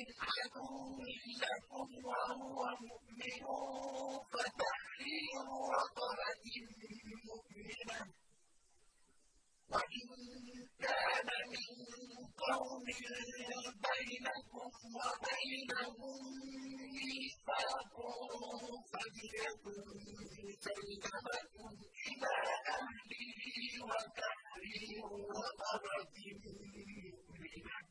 عَدُوٍّ لَّكُمْ وَهُوَ مُؤْمِنٌ فَتَحْرِيرُ رَقَبَةٍ مُّؤْمِنَةٍ ۖ. وَإِن كَانَ مِن قَوْمٍ بَيْنَكُمْ وَبَيْنَهُم مِّيثَاقٌ فَدِيَةٌ مُّسَلَّمَةٌ إِلَىٰ أَهْلِهِ وَتَحْرِيرُ رَقَبَةٍ مُّؤْمِنَةٍ ۖ